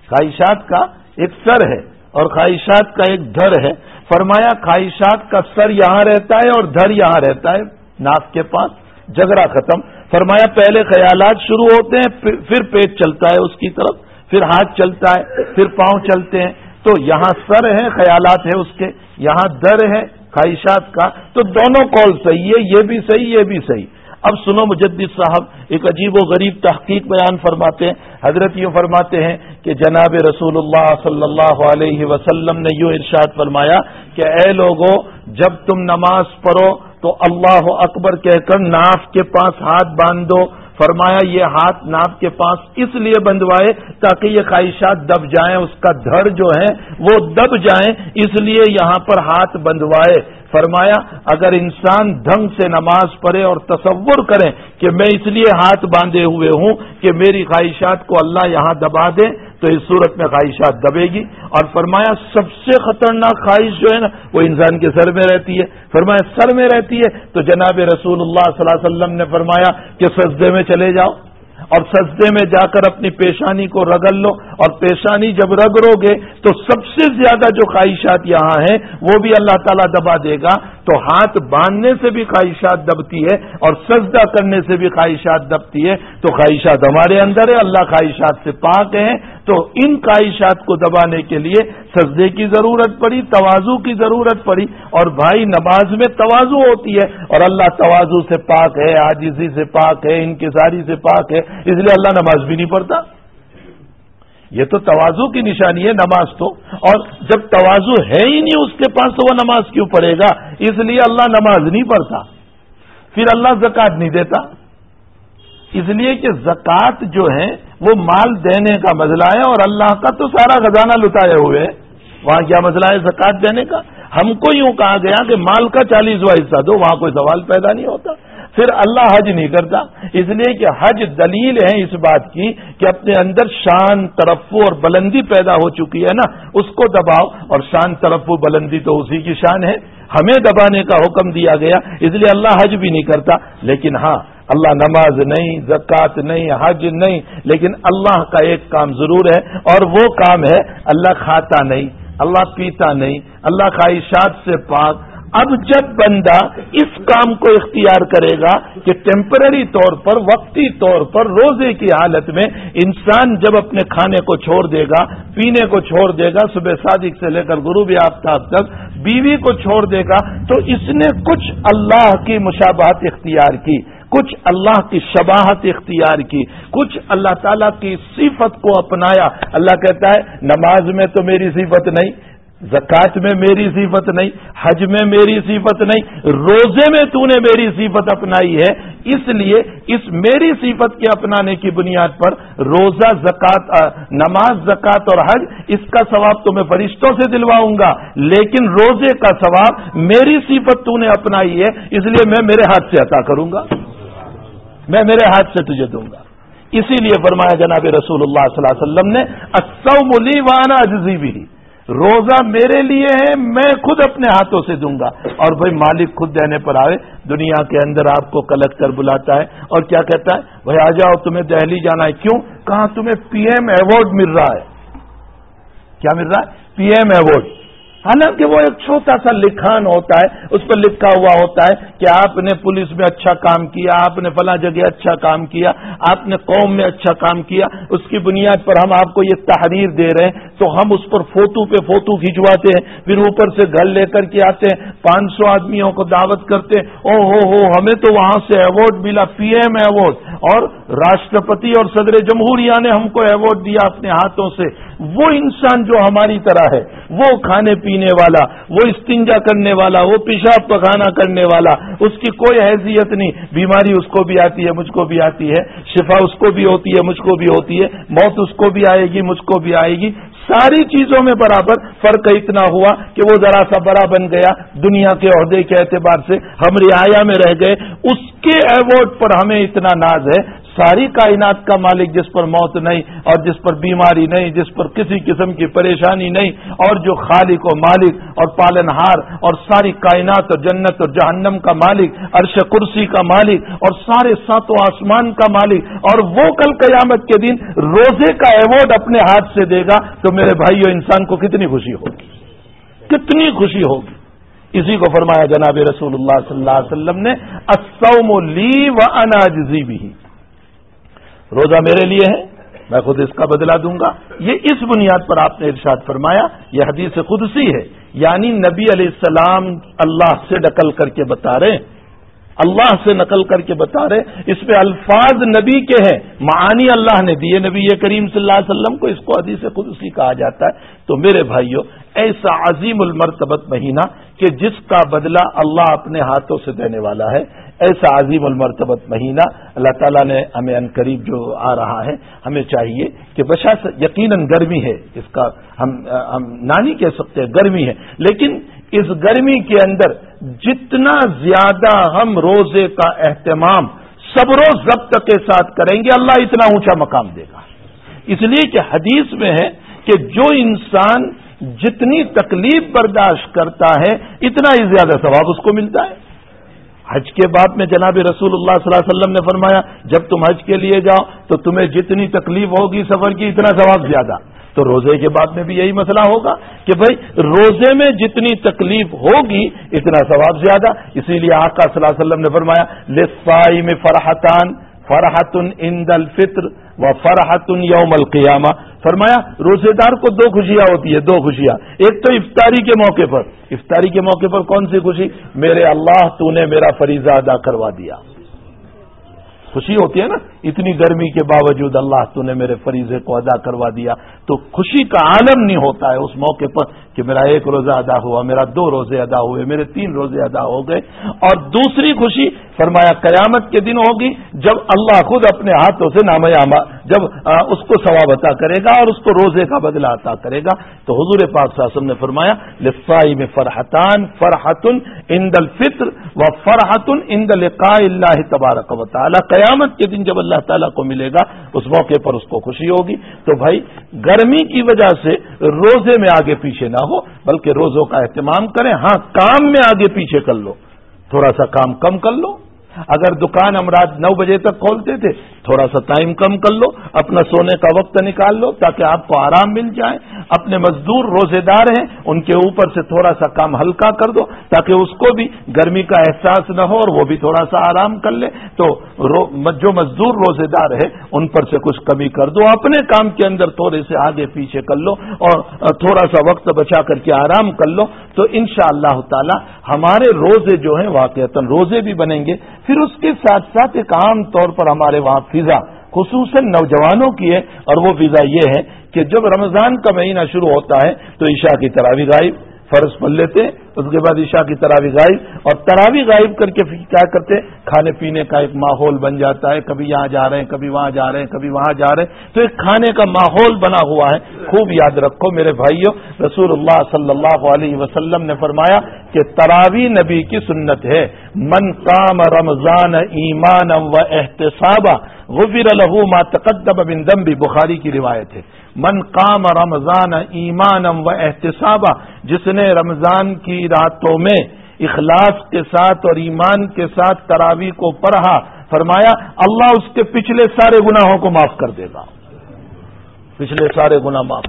خواہشات کا ایک سر ہے اور خواہشات کا ایک دھر ہے۔ فرمایا خواہشات کا سر یہاں رہتا ہے اور دھر یہاں رہتا ہے، ناف کے پاس جگرا ختم۔ فرمایا پہلے خیالات شروع ہوتے ہیں، پھر پیٹ چلتا ہے اس کی طرف، پھر ہاتھ چلتا ہے، پھر پاؤں چلتے ہیں۔ تو یہاں سر ہے خیالات ہے اس کے، یہاں در ہے خواہشات کا۔ تو دونوں کال صحیح ہے، یہ بھی صحیح، یہ بھی صحیح۔ اب سنو مجدد صاحب، ایک عجیب و غریب تحقیق بیان فرماتے ہیں۔ حضرت یوں فرماتے ہیں کہ جناب رسول اللہ صلی اللہ علیہ وسلم نے یوں ارشاد فرمایا کہ اے لوگوں جب تم نماز پڑھو تو اللہ اکبر کہہ کر ناف کے پاس ہاتھ باندھو۔ فرمایا، یہ ہاتھ ناپ کے پاس اس لیے بندوائے تاکہ یہ خواہشات دب جائیں، اس کا دھڑ جو ہے وہ دب جائیں، اس لیے یہاں پر ہاتھ بندوائے فرمایا، اگر انسان ڈھنگ سے نماز پڑھے اور تصور کرے کہ میں اس لیے ہاتھ باندھے ہوئے ہوں کہ میری خواہشات کو اللہ یہاں دبا دے، تو اس صورت میں خواہشات دبے گی۔ اور فرمایا، سب سے خطرناک خواہش جو ہے نا، وہ انسان کے سر میں رہتی ہے۔ فرمایا، سر میں رہتی ہے۔ تو جناب رسول اللہ صلی اللہ علیہ وسلم نے فرمایا کہ سجدے میں چلے جاؤ۔ اور سجدے میں جا کر اپنی پیشانی کو رگڑ لو اور پیشانی جب رگڑو گے تو سب سے زیادہ جو خواہشات یہاں ہیں وہ بھی اللہ تعالیٰ دبا دے گا تو ہاتھ باندھنے سے بھی خواہشات دبتی ہے اور سجدہ کرنے سے بھی خواہشات دبتی ہے تو خواہشات ہمارے اندر ہے، اللہ خواہشات سے پاک ہیں۔ تو ان خواہشات کو دبانے کے لیے سجدے کی ضرورت پڑی توازو کی ضرورت پڑی۔ اور بھائی، نماز میں توازو ہوتی ہے اور اللہ توازو سے پاک ہے آجزی سے پاک ہے، انکساری سے پاک ہے، اس لیے اللہ نماز بھی نہیں پڑھتا۔ یہ تو توازو کی نشانی ہے، نماز تو۔ اور جب توازو ہے ہی نہیں اس کے پاس تو وہ نماز کیوں پڑھے گا؟ اس لیے اللہ نماز نہیں پڑھتا۔ پھر اللہ زکات نہیں دیتا۔ اس لیے کہ زکات جو ہے، وہ مال دینے کا مسئلہ ہے اور اللہ کا تو سارا خزانہ لٹائے ہوئے وہاں کیا مسئلہ ہے زکات دینے کا؟ ہم کو یوں کہا گیا کہ مال کا چالیسواں حصہ دو، وہاں کوئی سوال پیدا نہیں ہوتا۔ پھر اللہ حج نہیں کرتا۔ اس لیے کہ حج دلیل ہے اس بات کی کہ اپنے اندر شان ترفو اور بلندی پیدا ہو چکی ہے نا، اس کو دباؤ۔ اور شان ترفو بلندی تو اسی کی شان ہے۔ ہمیں دبانے کا حکم دیا گیا، اس لیے اللہ حج بھی نہیں کرتا۔ لیکن ہاں اللہ نماز نہیں، زکوٰۃ نہیں، حج نہیں، لیکن اللہ کا ایک کام ضرور ہے۔ اور وہ کام ہے، اللہ کھاتا نہیں، اللہ پیتا نہیں، اللہ خواہشات سے پاک اب جب بندہ اس کام کو اختیار کرے گا کہ ٹیمپرری طور پر، وقتی طور پر روزے کی حالت میں انسان جب اپنے کھانے کو چھوڑ دے گا، پینے کو چھوڑ دے گا، صبح صادق سے لے کر غروب آفتاب تک بیوی کو چھوڑ دے گا، تو اس نے کچھ اللہ کی مشابہت اختیار کی، کچھ اللہ کی شباہت اختیار کی، کچھ اللہ تعالیٰ کی صفت کو اپنایا۔ اللہ کہتا ہے، نماز میں تو میری صفت نہیں زکوٰۃ میں میری صفت نہیں، حج میں میری صفت نہیں، روزے میں تو نے میری صفت اپنائی ہے، اس لیے اس میری صفت کے اپنانے کی بنیاد پر روزہ زکات نماز زکوٰۃ اور حج، اس کا ثواب تو میں فرشتوں سے دلواؤں گا، لیکن روزے کا ثواب میری صفت تو نے اپنائی ہے، اس لیے میں میرے ہاتھ سے عطا کروں گا، میں میرے ہاتھ سے تجھے دوں گا۔ اسی لیے فرمایا جناب رسول اللہ صلی اللہ علیہ وسلم نے اصو ملی وانا اجزی بھی روزہ میرے لیے ہے، میں خود اپنے ہاتھوں سے دوں گا۔ اور بھائی مالک خود دینے پر آئے دنیا کے اندر آپ کو کلکٹر بلاتا ہے۔ اور کیا کہتا ہے؟ بھائی آ جاؤ، تمہیں دہلی جانا ہے۔ کیوں؟ کہاں تمہیں پی ایم ایوارڈ مل رہا ہے۔ کیا مل رہا ہے؟ پی ایم ایوارڈ حالانکہ وہ ایک چھوٹا سا لکھان ہوتا ہے، اس پر لکھا ہوا ہوتا ہے کہ آپ نے پولیس میں اچھا کام کیا، آپ نے فلاں جگہ اچھا کام کیا، آپ نے قوم میں اچھا کام کیا، اس کی بنیاد پر ہم آپ کو یہ تحریر دے رہے ہیں، تو ہم اس پر فوٹو پہ فوٹو کھینچواتے ہیں، پھر اوپر سے گھر لے کر کے آتے ہیں پانچ سو آدمیوں کو دعوت کرتے ہیں، او ہو ہو، ہمیں تو وہاں سے ایوارڈ ملا پی ایم ایوارڈ اور راشٹرپتی اور صدر جمہوریہ نے ہم کو ایوارڈ دیا اپنے ہاتھوں سے۔ وہ انسان جو ہماری طرح ہے، وہ کھانے پینے والا، وہ استنجا کرنے والا، وہ پیشاب پخانا کرنے والا، اس کی کوئی حیثیت نہیں۔ بیماری اس کو بھی آتی ہے، مجھ کو بھی آتی ہے۔ شفا اس کو بھی ہوتی ہے، مجھ کو بھی ہوتی ہے۔ موت اس کو بھی آئے گی، مجھ کو بھی آئے گی۔ ساری چیزوں میں برابر فرق اتنا ہوا کہ وہ ذرا سا بڑا بن گیا۔ دنیا کے عہدے کے اعتبار سے ہم رعایا میں رہ گئے۔ اس کے ایوارڈ پر ہمیں اتنا ناز ہے۔ ساری کائنات کا مالک جس پر موت نہیں اور جس پر بیماری نہیں، جس پر کسی قسم کی پریشانی نہیں، اور جو خالق و مالک اور پالنہار اور ساری کائنات اور جنت اور جہنم کا مالک، عرش کرسی کا مالک اور سارے ساتوں آسمان کا مالک، اور وہ کل قیامت کے دن روزے کا ایوارڈ اپنے ہاتھ سے دے گا تو میرے بھائیو، انسان کو کتنی خوشی ہوگی؟ کتنی خوشی ہوگی؟ اسی کو فرمایا جناب رسول اللہ صلی اللہ علیہ وسلم نے اسوم لی و اناجزی بھی روزہ میرے لیے ہے، میں خود اس کا بدلا دوں گا۔ یہ اس بنیاد پر آپ نے ارشاد فرمایا، یہ حدیث قدسی ہے۔ یعنی نبی علیہ السلام اللہ سے نقل کر کے بتا رہے ہیں۔ اللہ سے نقل کر کے بتا رہے اس پہ الفاظ نبی کے ہیں۔ معانی اللہ نے دیے۔ نبی کریم صلی اللہ علیہ وسلم کو اس کو حدیث قدسی کہا جاتا ہے۔ تو میرے بھائیوں ایسا عظیم المرتبت مہینہ کہ جس کا بدلہ اللہ اپنے ہاتھوں سے دینے والا ہے ایسا عظیم المرتبت مہینہ اللہ تعالیٰ نے ہمیں ان قریب جو آ رہا ہے، ہمیں چاہیے کہ بشا یقیناً گرمی ہے، اس کا ہم ہم نانی کہہ سکتے ہیں گرمی ہے، لیکن اس گرمی کے اندر جتنا زیادہ ہم روزے کا اہتمام صبر و ضبط کے ساتھ کریں گے، اللہ اتنا اونچا مقام دے گا۔ اس لیے کہ حدیث میں ہے کہ جو انسان جتنی تکلیف برداشت کرتا ہے، اتنا ہی زیادہ ثواب اس کو ملتا ہے۔ حج کے بعد میں جناب رسول اللہ صلی اللہ علیہ وسلم نے فرمایا، جب تم حج کے لیے جاؤ تو تمہیں جتنی تکلیف ہوگی سفر کی اتنا ثواب زیادہ۔ تو روزے کے بعد میں بھی یہی مسئلہ ہوگا کہ بھائی، روزے میں جتنی تکلیف ہوگی اتنا ثواب زیادہ۔ اسی لیے آقا صلی اللہ علیہ وسلم نے فرمایا لسائی میں فرحتان فرحت ان الفطر۔ و فرحت یوم القیامہ۔ فرمایا روزے دار کو دو خوشیاں ہوتی ہے دو خوشیاں۔ ایک تو افطاری کے موقع پر۔ افطاری کے موقع پر کون سی خوشی؟ میرے اللہ، تو نے میرا فریضہ ادا کروا دیا۔ خوشی ہوتی ہے نا؟ اتنی گرمی کے باوجود اللہ، تو نے میرے فریضے کو ادا کروا دیا۔ تو خوشی کا عالم نہیں ہوتا ہے اس موقع پر کہ میرا ایک روزہ ادا ہوا، میرا دو روزے ادا ہوئے، میرے تین روزے ادا ہو گئے۔ اور دوسری خوشی، فرمایا قیامت کے دن ہوگی جب اللہ خود اپنے ہاتھوں سے نام جب اس کو ثواب عطا کرے گا اور اس کو روزے کا بدلہ عطا کرے گا۔ تو حضور پاک صاحب نے فرمایا لفائی میں فرحتان فرحتن اند الفطر و فرحتن اند القاء اللہ تبارک و تعالی قیامت کے دن جب اللہ تعالیٰ کو ملے گا، اس موقع پر اس کو خوشی ہوگی۔ تو بھائی، گرمی کی وجہ سے روزے میں آگے پیچھے نہ ہو، بلکہ روزوں کا اہتمام کریں۔ ہاں کام میں آگے پیچھے کر لو۔ تھوڑا سا کام کم کر لو۔ اگر دکان ہم رات نو بجے تک کھولتے تھے، تھوڑا سا ٹائم کم کر لو، اپنا سونے کا وقت نکال لو تاکہ آپ کو آرام مل جائے۔ اپنے مزدور روزے دار ہیں، ان کے اوپر سے تھوڑا سا کام ہلکا کر دو تاکہ اس کو بھی گرمی کا احساس نہ ہو اور وہ بھی تھوڑا سا آرام کر لے۔ تو جو مزدور روزے دار ہے ان پر سے کچھ کمی کر دو۔ اپنے کام کے اندر تھوڑے سے آگے پیچھے کر لو اور تھوڑا سا وقت بچا کر کے آرام کر لو۔ تو ان شاء اللہ تعالی ہمارے روزے جو ہیں واقع روزے بھی بنیں گے۔ پھر اس کے ساتھ ساتھ ایک عام طور پر ہمارے وہاں فضا، خصوصاً نوجوانوں کی ہے اور وہ فضا یہ ہے کہ جب رمضان کا مہینہ شروع ہوتا ہے تو عشاء کی تراوی غائب فرض پڑھ لیتے اس کے بعد عشاء کی تراوی غائب اور تراوی غائب کر کے کیا کرتے کھانے پینے کا ایک ماحول بن جاتا ہے کبھی یہاں جا رہے ہیں، کبھی وہاں جا رہے ہیں، کبھی وہاں جا رہے ہیں۔ تو ایک کھانے کا ماحول بنا ہوا ہے۔ خوب یاد رکھو میرے بھائیوں رسول اللہ صلی اللہ علیہ وسلم نے فرمایا کہ تراوی نبی کی سنت ہے۔ من کام رمضان ایمان و احتسابہ غفر له ما تقدم من ذنب بخاری کی روایت ہے۔ من قام رمضان ایمانم و احتسابہ جس نے رمضان کی راتوں میں اخلاص کے ساتھ اور ایمان کے ساتھ تراوی کو پڑھا، فرمایا، اللہ اس کے پچھلے سارے گناہوں کو معاف کر دے گا پچھلے سارے گناہ معاف۔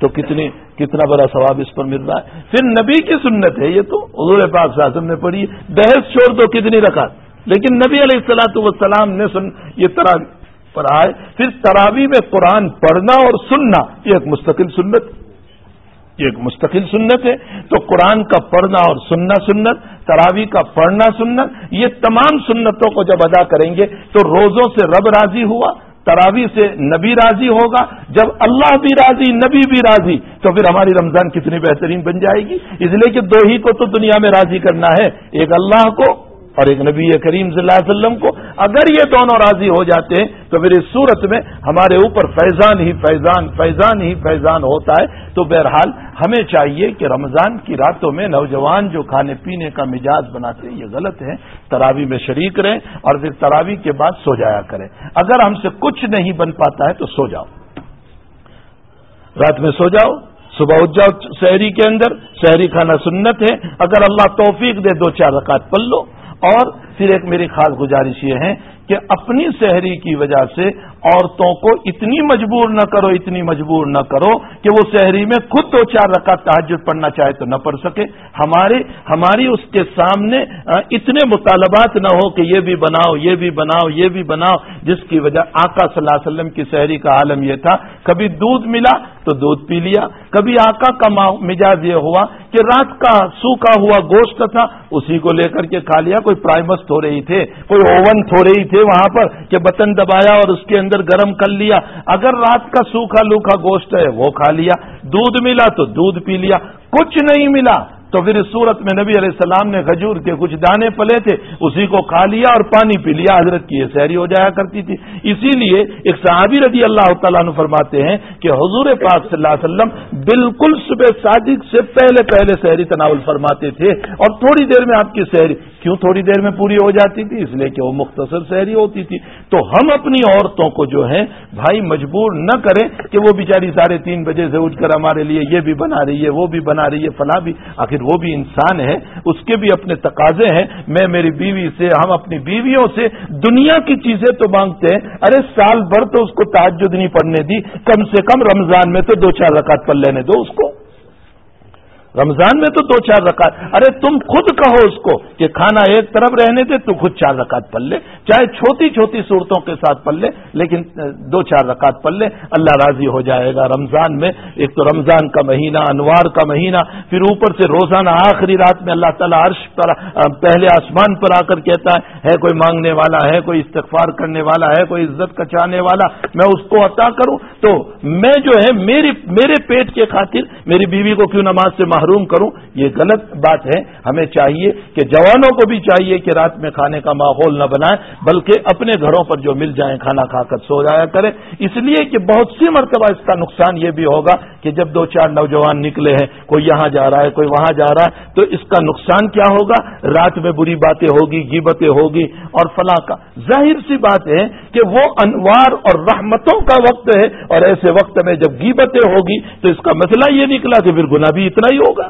تو کتنی، کتنا بڑا ثواب اس پر مل رہا ہے۔ پھر نبی کی سنت ہے، یہ تو حضور پاک شاہم نے پڑھی، بحث چھوڑ دو کتنی رکھا لیکن نبی علیہ السلاۃ والسلام نے سن، یہ تراوی پڑھائے پھر تراوی میں قرآن پڑھنا اور سننا، یہ ایک مستقل سنت، یہ ایک مستقل سنت ہے۔ تو قرآن کا پڑھنا اور سننا سنت تراوی کا پڑھنا سنت، یہ تمام سنتوں کو جب ادا کریں گے تو روزوں سے رب راضی ہوا تراوی سے نبی راضی ہوگا۔ جب اللہ بھی راضی، نبی بھی راضی، تو پھر ہماری رمضان کتنی بہترین بن جائے گی۔ اس لیے کہ دو ہی کو تو دنیا میں راضی کرنا ہے، ایک اللہ کو اور ایک نبی کریم صلی اللہ علیہ وسلم کو اگر یہ دونوں راضی ہو جاتے ہیں تو پھر اس صورت میں ہمارے اوپر فیضان ہی فیضان فیضان ہی فیضان ہوتا ہے۔ تو بہرحال ہمیں چاہیے کہ رمضان کی راتوں میں نوجوان جو کھانے پینے کا مزاج بناتے ہیں، یہ غلط ہے۔ تراوی میں شریک رہیں اور پھر تراوی کے بعد سو جایا کریں۔ اگر ہم سے کچھ نہیں بن پاتا ہے تو سو جاؤ۔ رات میں سو جاؤ۔ صبح اٹھ جاؤ۔ شہری کے اندر شہری کھانا سنت ہے۔ اگر اللہ توفیق دے، دو چار رکعت پل لو۔ اور پھر ایک میری خاص گزارش یہ ہے کہ اپنی شہری کی وجہ سے عورتوں کو اتنی مجبور نہ کرو، اتنی مجبور نہ کرو کہ وہ شہری میں خود دو چار رکعت تحجد پڑھنا چاہے تو نہ پڑھ سکے۔ ہمارے، ہماری اس کے سامنے اتنے مطالبات نہ ہو کہ یہ بھی بناؤ، یہ بھی بناؤ، یہ بھی بناؤ، جس کی وجہ آقا صلی اللہ علیہ وسلم کی شہری کا عالم یہ تھا۔ کبھی دودھ ملا تو دودھ پی لیا، کبھی آقا کا مزاج یہ ہوا کہ رات کا سوکھا ہوا گوشت تھا، اسی کو لے کر کے کھا لیا، کوئی پرائمس ہو رہی تھے، کوئی اوون ہو رہی تھے وہاں پر کہ بٹن دبایا اور اس کے اندر گرم کر لیا۔ اگر رات کا سوکھا لوکھا گوشت ہے، وہ کھا لیا۔ دودھ ملا تو دودھ پی لیا۔ کچھ نہیں ملا تو پھر اس صورت میں نبی علیہ السلام نے کھجور کے کچھ دانے پلے تھے، اسی کو کھا لیا اور پانی پی لیا۔ حضرت کی یہ سحری ہو جایا کرتی تھی۔ اسی لیے ایک صحابی رضی اللہ تعالیٰ عنہ فرماتے ہیں کہ حضور پاک صلی اللہ علیہ وسلم بالکل صبح صادق سے پہلے پہلے سحری تناول فرماتے تھے اور تھوڑی دیر میں آپ کی سحری کیوں تھوڑی دیر میں پوری ہو جاتی تھی؟ اس لیے کہ وہ مختصر سحری ہوتی تھی۔ تو ہم اپنی عورتوں کو جو ہے بھائی مجبور نہ کریں کہ وہ بیچاری ساڑھے تین بجے سے اٹھ کر ہمارے لیے یہ بھی بنا رہی ہے، وہ بھی بنا رہی ہے، فلاں بھی۔ آخر وہ بھی انسان ہے، اس کے بھی اپنے تقاضے ہیں۔ میں میری بیوی سے، ہم اپنی بیویوں سے دنیا کی چیزیں تو مانگتے ہیں۔ ارے سال بھر تو اس کو تعجد نہیں پڑنے دی، کم سے کم رمضان میں تو دو چار رکعت پڑھ لینے دو اس کو۔ رمضان میں تو دو چار رکعت۔ ارے تم خود کہو اس کو کہ کھانا ایک طرف رہنے دے تو خود چار رکعت پل لے۔ چاہے چھوٹی چھوٹی صورتوں کے ساتھ پل لے، لیکن دو چار رکعت پل لے۔ اللہ راضی ہو جائے گا رمضان میں۔ ایک تو رمضان کا مہینہ، انوار کا مہینہ۔ پھر اوپر سے روزانہ آخری رات میں اللہ تعالیٰ عرش پر، پہلے آسمان پر آ کر کہتا ہے ہے کوئی مانگنے والا، ہے کوئی استغفار کرنے والا، ہے کوئی عزت کا چاہنے والا، میں اس کو عطا کروں تو میں جو ہے میری میرے پیٹ کے خاطر، میری بیوی کو کیوں نماز سے محروم کروں، یہ غلط بات ہے۔ ہمیں چاہیے کہ جوانوں کو بھی چاہیے کہ رات میں کھانے کا ماحول نہ بنائیں، بلکہ اپنے گھروں پر جو مل جائیں، کھانا کھا کر سو جایا کریں۔ اس لیے کہ بہت سی مرتبہ اس کا نقصان یہ بھی ہوگا کہ جب دو چار نوجوان نکلے ہیں، کوئی یہاں جا رہا ہے، کوئی وہاں جا رہا ہے، تو اس کا نقصان کیا ہوگا؟ رات میں بری باتیں ہوگی گیبتیں ہوگی اور فلاں کا۔ ظاہر سی بات ہے کہ وہ انوار اور رحمتوں کا وقت ہے اور ایسے وقت میں جب گیبتیں ہوگی، تو اس کا مسئلہ یہ نکلا کہ پھر گنا بھی اتنا ہی ہوگا۔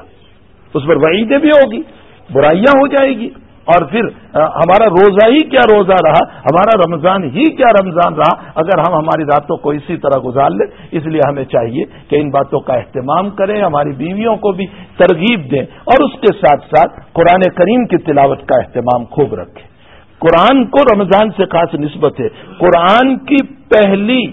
اس پر وعیدیں بھی ہوگی، برائیاں ہو جائے گی۔ اور پھر ہمارا روزہ ہی کیا روزہ رہا؟ ہمارا رمضان ہی کیا رمضان رہا؟ اگر ہم ہماری راتوں کو اسی طرح گزار لیں، اس لیے ہمیں چاہیے کہ ان باتوں کا اہتمام کریں، ہماری بیویوں کو بھی ترغیب دیں اور اس کے ساتھ ساتھ قرآن کریم کی تلاوت کا اہتمام خوب رکھیں۔ قرآن کو رمضان سے خاص نسبت ہے۔ قرآن کی پہلی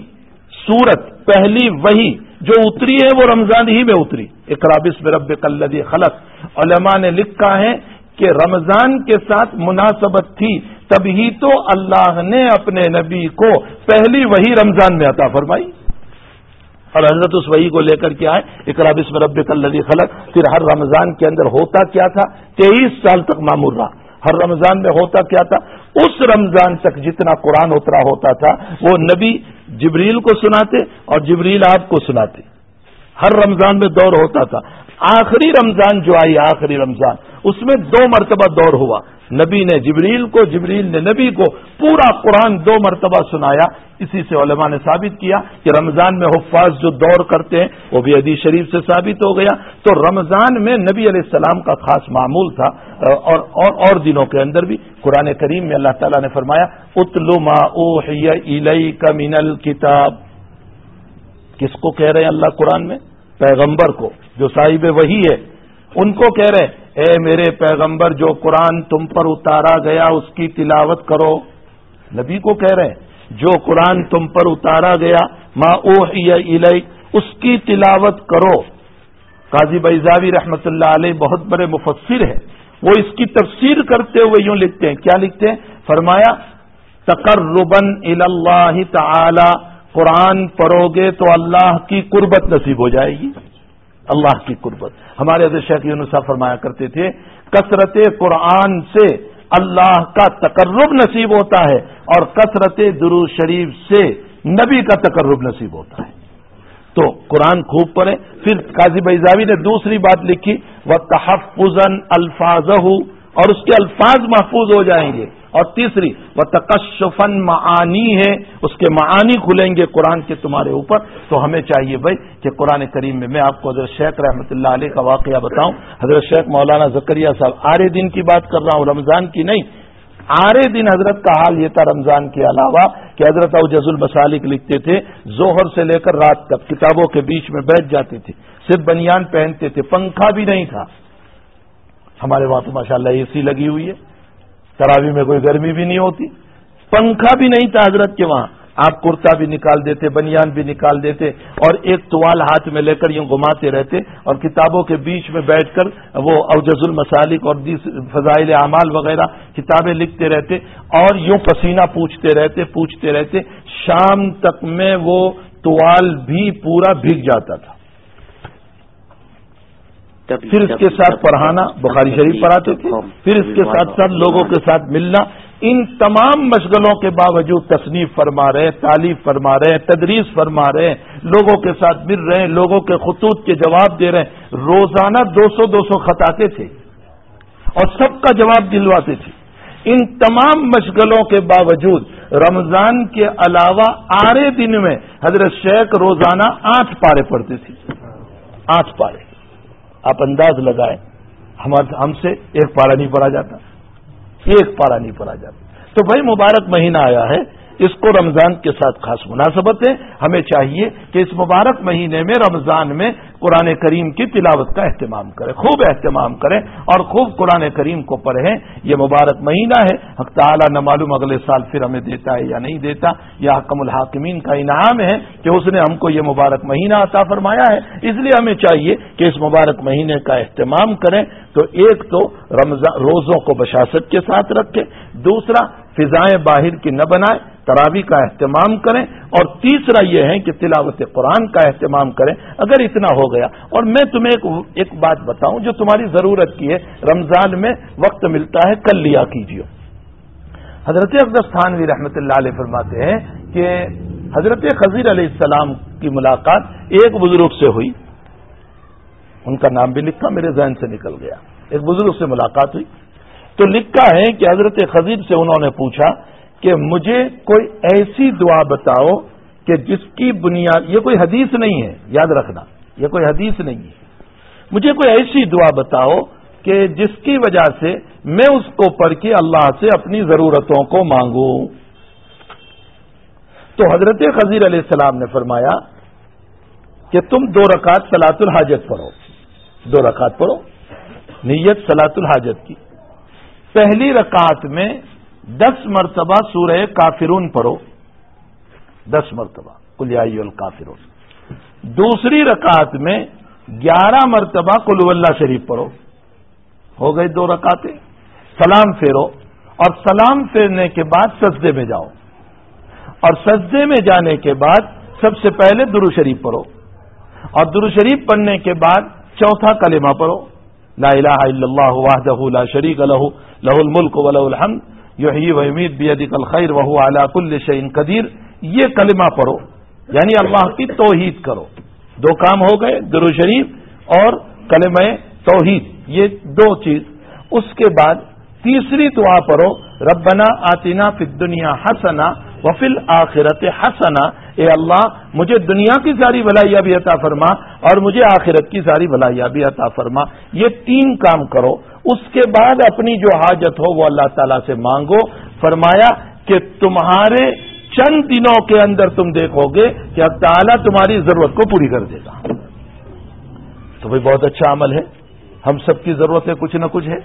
صورت، پہلی وہی جو اتری ہے وہ رمضان ہی میں اتری۔ اقرابس میں رب کلدی خلق۔ علماء نے لکھا ہے کہ رمضان کے ساتھ مناسبت تھی۔ تبھی تو اللہ نے اپنے نبی کو پہلی وہی رمضان میں عطا فرمائی۔ اور حضرت اس وہی کو لے کر کے آئے۔ اقرابس میں رب کلدی خلق۔ پھر ہر رمضان کے اندر ہوتا کیا تھا؟ تیئیس سال تک معمول رہا۔ ہر رمضان میں ہوتا کیا تھا؟ اس رمضان تک جتنا قرآن اترا ہوتا تھا، وہ نبی جبریل کو سناتے اور جبریل آپ کو سناتے۔ ہر رمضان میں دور ہوتا تھا۔ آخری رمضان جو آئی آخری رمضان اس میں دو مرتبہ دور ہوا۔ نبی نے جبریل کو جبریل نے نبی کو پورا قرآن دو مرتبہ سنایا۔ اسی سے علماء نے ثابت کیا کہ رمضان میں حفاظ جو دور کرتے ہیں وہ بھی حدیث شریف سے ثابت ہو گیا۔ تو رمضان میں نبی علیہ السلام کا خاص معمول تھا۔ اور اور, اور دنوں کے اندر بھی قرآن کریم میں اللہ تعالیٰ نے فرمایا اتلو ما کا من الکتاب۔ کس کو کہہ رہے ہیں اللہ قرآن میں؟ پیغمبر کو، جو صاحب وہی ہے، ان کو کہہ رہے اے میرے پیغمبر، جو قرآن تم پر اتارا گیا، اس کی تلاوت کرو۔ نبی کو کہہ رہے جو قرآن تم پر اتارا گیا، ما او اس کی تلاوت کرو۔ قاضی بیزاوی رحمت اللہ علیہ بہت بڑے مفسر ہے وہ اس کی تفسیر کرتے ہوئے یوں لکھتے ہیں۔ کیا لکھتے ہیں؟ فرمایا تقربن اللہ تعالی قرآن پڑھو گے تو اللہ کی قربت نصیب ہو جائے گی۔ اللہ کی قربت۔ ہمارے حضرت شیخ یونسا فرمایا کرتے تھے، کثرت قرآن سے اللہ کا تقرب نصیب ہوتا ہے اور کثرت درو شریف سے نبی کا تقرب نصیب ہوتا ہے۔ تو قرآن خوب پڑھیں۔ پھر قاضی بیزاوی نے دوسری بات لکھی وہ تحفظ الفاظ اور اس کے الفاظ محفوظ ہو جائیں گے۔ اور تیسری وہ تکشفن معانی ہے، اس کے معانی کھلیں گے قرآن کے تمہارے اوپر۔ تو ہمیں چاہیے بھائی کہ قرآن کریم میں میں آپ کو حضرت شیخ رحمۃ اللہ علیہ کا واقعہ بتاؤں۔ حضرت شیخ مولانا زکریہ صاحب، آرے دن کی بات کر رہا ہوں، رمضان کی نہیں۔ آرے دن حضرت کا حال یہ تھا رمضان کے علاوہ کہ حضرت جز المسالک لکھتے تھے زہر سے لے کر رات تک کتابوں کے بیچ میں بیٹھ جاتے تھے، صرف بنیان پہنتے تھے، پنکھا بھی نہیں تھا۔ ہمارے وہاں تو ماشاء اللہ اے سی لگی ہوئی ہے۔ تراوی میں کوئی گرمی بھی نہیں ہوتی۔ پنکھا بھی نہیں تھا حضرت کے وہاں۔ آپ کرتا بھی نکال دیتے، بنیان بھی نکال دیتے اور ایک توال ہاتھ میں لے کر یوں گھماتے رہتے اور کتابوں کے بیچ میں بیٹھ کر وہ اوجز المسالک اور فضائل اعمال وغیرہ کتابیں لکھتے رہتے اور یوں پسینہ پوچھتے رہتے پوچھتے رہتے، شام تک میں وہ توال بھی پورا بھیگ جاتا تھا۔ پھر اس کے ساتھ پڑھانا بخاری شریف پڑھاتے تھے۔ پھر اس کے ساتھ ساتھ لوگوں کے ساتھ ملنا۔ ان تمام مشغلوں کے باوجود تصنیف فرما رہے تعلیف فرما رہے تدریس فرما رہے لوگوں کے ساتھ مل رہے ہیں لوگوں کے خطوط کے جواب دے رہے۔ ہیں روزانہ دو سو دو سو خطاتے تھے اور سب کا جواب دلواتے تھے۔ ان تمام مشغلوں کے باوجود رمضان کے علاوہ آرے دن میں حضرت شیخ روزانہ آٹھ پارے پڑھتے تھے۔ آٹھ پارے۔ آپ انداز لگائیں ہم سے ایک پارا نہیں پڑا جاتا، ایک پارا نہیں پڑا جاتا۔ تو بھائی مبارک مہینہ آیا ہے، اس کو رمضان کے ساتھ خاص مناسبت ہے ہمیں چاہیے کہ اس مبارک مہینے میں، رمضان میں قرآن کریم کی تلاوت کا اہتمام کریں خوب اہتمام کریں اور خوب قرآن کریم کو پڑھیں یہ مبارک مہینہ ہے۔ حق تعالیٰ نہ معلوم اگلے سال پھر ہمیں دیتا ہے یا نہیں دیتا۔ یا حکم الحاکمین کا انعام ہے کہ اس نے ہم کو یہ مبارک مہینہ عطا فرمایا ہے۔ اس لیے ہمیں چاہیے کہ اس مبارک مہینے کا اہتمام کریں۔ تو ایک تو رمضان، روزوں کو بشاست کے ساتھ رکھیں دوسرا، فضائیں باہر کی نہ بنائیں تراوی کا اہتمام کریں۔ اور تیسرا یہ ہے کہ تلاوت قرآن کا اہتمام کریں۔ اگر اتنا ہو گیا۔ اور میں تمہیں ایک ایک بات بتاؤں جو تمہاری ضرورت کی ہے۔ رمضان میں وقت ملتا ہے کل لیا کیجیے حضرت اقدس خانوی رحمت اللہ علیہ فرماتے ہیں کہ حضرت خزیر علیہ السلام کی ملاقات ایک بزرگ سے ہوئی۔ ان کا نام بھی لکھا، میرے ذہن سے نکل گیا۔ ایک بزرگ سے ملاقات ہوئی۔ تو لکھا ہے کہ حضرت خزیر سے انہوں نے پوچھا کہ مجھے کوئی ایسی دعا بتاؤ کہ جس کی بنیاد یہ کوئی حدیث نہیں ہے، یاد رکھنا۔ یہ کوئی حدیث نہیں ہے۔ مجھے کوئی ایسی دعا بتاؤ کہ جس کی وجہ سے میں اس کو پڑھ کے اللہ سے اپنی ضرورتوں کو مانگوں۔ تو حضرت خزیر علیہ السلام نے فرمایا کہ تم دو رکعت سلاط الحاجت پڑھو۔ دو رکعت پڑھو۔ نیت سلاط الحاجت کی۔ پہلی رکعت میں دس مرتبہ سورہ کافرون پڑھو۔ دس مرتبہ۔ کلیائی الکافرون۔ دوسری رکعت میں گیارہ مرتبہ کلو اللہ شریف پڑھو۔ ہو گئی دو رکعتیں۔ سلام پھیرو۔ اور سلام پھیرنے کے بعد سجدے میں جاؤ۔ اور سجدے میں جانے کے بعد سب سے پہلے درو شریف پڑھو۔ اور درو شریف پڑھنے کے بعد چوتھا کلمہ پڑھو۔ لا الہ الا اللہ وحدہ لا شریک لہ لہ الملک و لہ الحمد، یحیی و امید بیدک الخیر وهو علی کل شیء قدیر۔ یہ کلمہ پڑھو۔ یعنی اللہ کی توحید کرو۔ دو کام ہو گئے، درو شریف اور کلمہ توحید۔ یہ دو چیز۔ اس کے بعد تیسری دعا پڑھو، ربنا آتینا فی دنیا حسنا وفل آخرت حسنا۔ اے اللہ، مجھے دنیا کی ساری بھلائیاں بھی عطا فرما اور مجھے آخرت کی ساری بھلائیاں بھی عطا فرما۔ یہ تین کام کرو۔ اس کے بعد اپنی جو حاجت ہو، وہ اللہ تعالی سے مانگو۔ فرمایا کہ تمہارے چند دنوں کے اندر تم دیکھو گے کہ اب تعالیٰ تمہاری ضرورت کو پوری کر دے گا تو بھائی بہت اچھا عمل ہے۔ ہم سب کی ضرورت ہے کچھ نہ کچھ ہے۔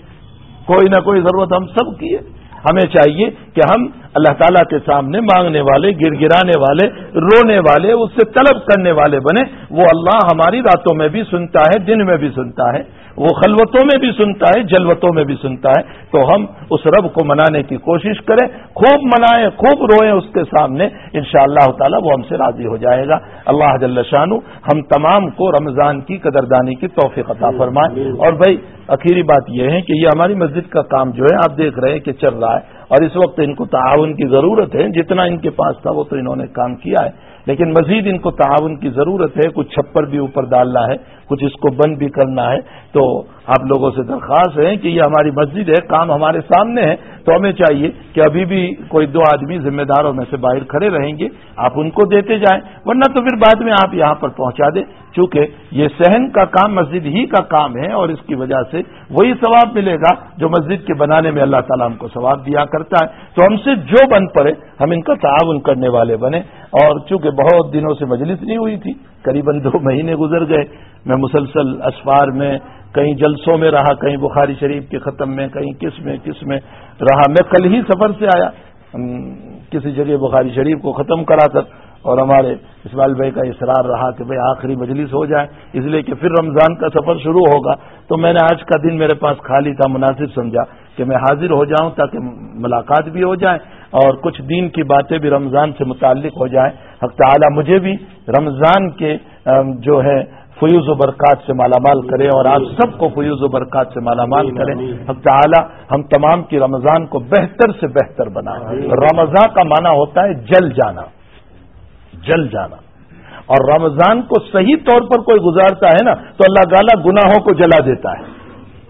کوئی نہ کوئی ضرورت ہم سب کی ہے۔ ہمیں چاہیے کہ ہم اللہ تعالیٰ کے سامنے مانگنے والے گر گرانے والے، رونے والے، اس سے طلب کرنے والے بنے وہ اللہ ہماری راتوں میں بھی سنتا ہے، دن میں بھی سنتا ہے۔ وہ خلوتوں میں بھی سنتا ہے، جلوتوں میں بھی سنتا ہے۔ تو ہم اس رب کو منانے کی کوشش کریں۔ خوب منائیں، خوب روئیں اس کے سامنے۔ ان شاء اللہ تعالیٰ وہ ہم سے راضی ہو جائے گا۔ اللہ جل شانو ہم تمام کو رمضان کی قدردانی کی توفیق عطا فرمائیں اور بھائی، اخیری بات یہ ہے کہ یہ ہماری مسجد کا کام جو ہے، آپ دیکھ رہے ہیں کہ چل رہا ہے۔ اور اس وقت ان کو تعاون کی ضرورت ہے، جتنا ان کے پاس تھا وہ تو انہوں نے کام کیا ہے۔ لیکن مزید ان کو تعاون کی ضرورت ہے، کچھ چھپر بھی اوپر ڈالنا ہے، کچھ اس کو بند بھی کرنا ہے۔ تو آپ لوگوں سے درخواست ہے کہ یہ ہماری مسجد ہے، کام ہمارے سامنے ہے، تو ہمیں چاہیے کہ ابھی بھی کوئی دو آدمی ذمہ داروں میں سے باہر کھڑے رہیں گے، آپ ان کو دیتے جائیں، ورنہ تو پھر بعد میں آپ یہاں پر پہنچا دیں، چونکہ یہ سہن کا کام، مسجد ہی کا کام ہے اور اس کی وجہ سے وہی ثواب ملے گا جو مسجد کے بنانے میں اللہ تعالیٰ ہم کو ثواب دیا کرتا ہے۔ تو ہم سے جو بن پڑے، ہم ان کا تعاون کرنے والے بنے اور چونکہ بہت دنوں سے مجلس نہیں ہوئی تھی قریب دو مہینے گزر گئے میں مسلسل اسفار میں کہیں جلسوں میں رہا کہیں بخاری شریف کے ختم میں کہیں کس میں کس میں رہا۔ میں کل ہی سفر سے آیا۔ کسی جگہ بخاری شریف کو ختم کرا کر اور ہمارے اسماعیل بھائی کا اصرار رہا کہ بھائی آخری مجلس ہو جائے۔ اس لیے کہ پھر رمضان کا سفر شروع ہوگا۔ تو میں نے آج کا دن میرے پاس خالی تھا، مناسب سمجھا کہ میں حاضر ہو جاؤں تاکہ ملاقات بھی ہو جائے اور کچھ دین کی باتیں بھی رمضان سے متعلق ہو جائیں۔ حق تعالی مجھے بھی رمضان کے جو ہے فیوز و برکات سے مالا مال کرے اور آپ سب کو فیوز و برکات سے مالا مال کریں۔ حق تعالی ہم تمام کی رمضان کو بہتر سے بہتر بنائیں رمضان کا معنی ہوتا ہے جل جانا۔ جل جانا۔ اور رمضان کو صحیح طور پر کوئی گزارتا ہے نا تو اللہ تعالیٰ گناہوں کو جلا دیتا ہے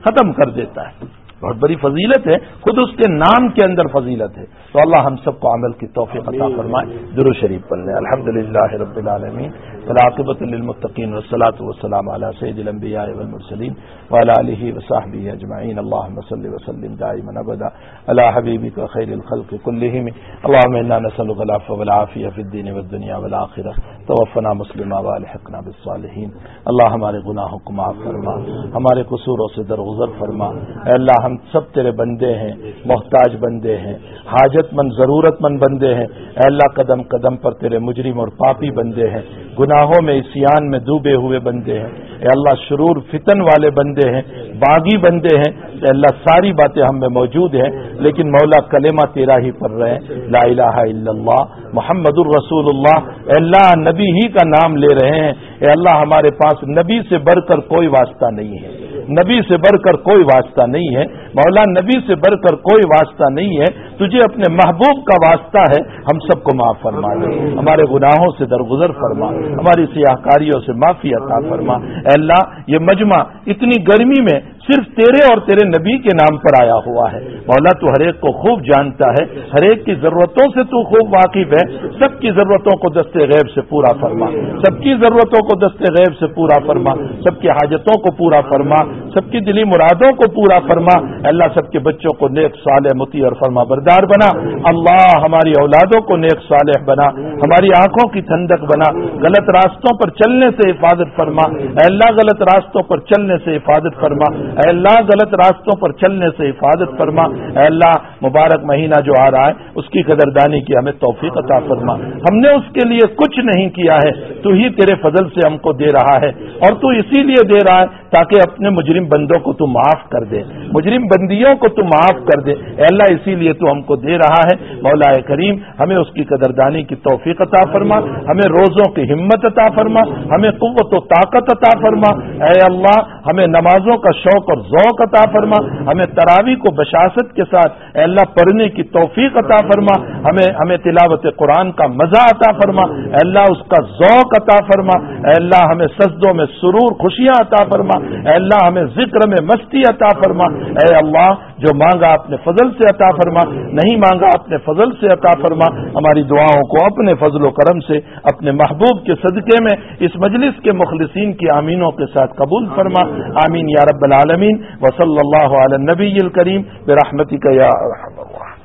ختم کر دیتا ہے۔ بہت بڑی فضیلت ہے خود اس کے نام کے اندر فضیلت ہے۔ تو اللہ ہم سب کو عمل کی توفیق عطا فرمائے۔ درو شریف پڑھ لیں الحمد للہ رب العالمین۔ والعاقبة للمتقين، والصلاة والسلام على سيد الأنبياء والمرسلين وعلى آله وصحبه أجمعين. اللهم صل وسلم دائما أبدا على حبيبك خير الخلق كلهم. اللهم إنا نسألك العفو والعافية في الدين والدنيا والآخرة. توفنا مسلما والحقنا بالصالحين. اللہ ہمارے گناہوں کو معاف فرما. ہمارے قصوروں سے درگزر فرما. اے اللہ، ہم سب تیرے بندے ہیں، محتاج بندے ہیں، حاجت مند، ضرورت مند بندے ہیں۔ اے اللہ، قدم قدم پر تیرے مجرم اور پاپی بندے ہیں۔ گناہوں میں اسیان میں ڈوبے ہوئے بندے ہیں۔ اے اللہ، شرور، فتن والے بندے ہیں، باغی بندے ہیں۔ اے اللہ، ساری باتیں ہم میں موجود ہیں، لیکن مولا کلمہ تیرا ہی پڑھ رہے ہیں۔ لا الہ الا اللہ، محمد الرسول اللہ اے اللہ، نبی ہی کا نام لے رہے ہیں۔ اے اللہ، ہمارے پاس نبی سے بڑھ کر کوئی واسطہ نہیں ہے۔ نبی سے بڑھ کر کوئی واسطہ نہیں ہے۔ مولا نبی سے بڑھ کر کوئی واسطہ نہیں ہے۔ تجھے اپنے محبوب کا واسطہ ہے۔ ہم سب کو معاف فرما دے۔ ہمارے گناہوں سے درگزر فرما۔ ہماری سیاہ کاریوں سے معافی عطا فرما۔ اے اللہ، یہ مجمع اتنی گرمی میں صرف تیرے اور تیرے نبی کے نام پر آیا ہوا ہے۔ مولا تو ہر ایک کو خوب جانتا ہے، ہر ایک کی ضرورتوں سے تو خوب واقف ہے۔ سب کی ضرورتوں کو دستے غیب سے پورا فرما۔ سب کی ضرورتوں کو دستے غیب سے پورا فرما۔ سب کی حاجتوں کو پورا فرما۔ سب کی دلی مرادوں کو پورا فرما۔ اللہ، سب کے بچوں کو نیک صالح متی اور فرما بردار بنا۔ اللہ ہماری اولادوں کو نیک صالح بنا۔ ہماری آنکھوں کی ٹھنڈک بنا۔ غلط راستوں پر چلنے سے حفاظت فرما۔ اللہ، غلط راستوں پر چلنے سے حفاظت فرما۔ اے اللہ غلط راستوں پر چلنے سے حفاظت فرما۔ اے اللہ، مبارک مہینہ جو آ رہا ہے، اس کی قدردانی کی ہمیں توفیق عطا فرما۔ ہم نے اس کے لیے کچھ نہیں کیا ہے، تو ہی تیرے فضل سے ہم کو دے رہا ہے، اور تو اسی لیے دے رہا ہے تاکہ اپنے مجرم بندوں کو تو معاف کر دے۔ مجرم بندیوں کو تو معاف کر دے۔ اے اللہ، اسی لیے تو ہم کو دے رہا ہے۔ مولا کریم، ہمیں اس کی قدردانی کی توفیق عطا فرما۔ ہمیں روزوں کی ہمت عطا فرما۔ ہمیں قوت و طاقت عطا فرما۔ اے اللہ، ہمیں نمازوں کا شوق شوق اور ذوق عطا فرما، ہمیں تراوی کو بشاست کے ساتھ اے اللہ پڑھنے کی توفیق عطا فرما، ہمیں ہمیں تلاوت قرآن کا مزہ عطا فرما، اے اللہ اس کا ذوق عطا فرما، اے اللہ ہمیں سجدوں میں سرور خوشیاں عطا فرما، اے اللہ ہمیں ذکر میں مستی عطا فرما، اے اللہ جو مانگا اپنے فضل سے عطا فرما، نہیں مانگا اپنے فضل سے عطا فرما، ہماری دعاؤں کو اپنے فضل و کرم سے، اپنے محبوب کے صدقے میں، اس مجلس کے مخلصین کی آمینوں کے ساتھ قبول فرما، آمین یا رب العالمین۔ العالمين وصلى الله على النبي الكريم برحمتك يا أرحم الراحمين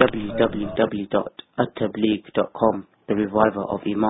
www.attableek.com the revival of Iman.